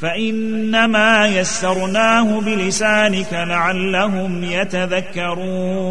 فإنما يسرناه بلسانك لعلهم يتذكرون.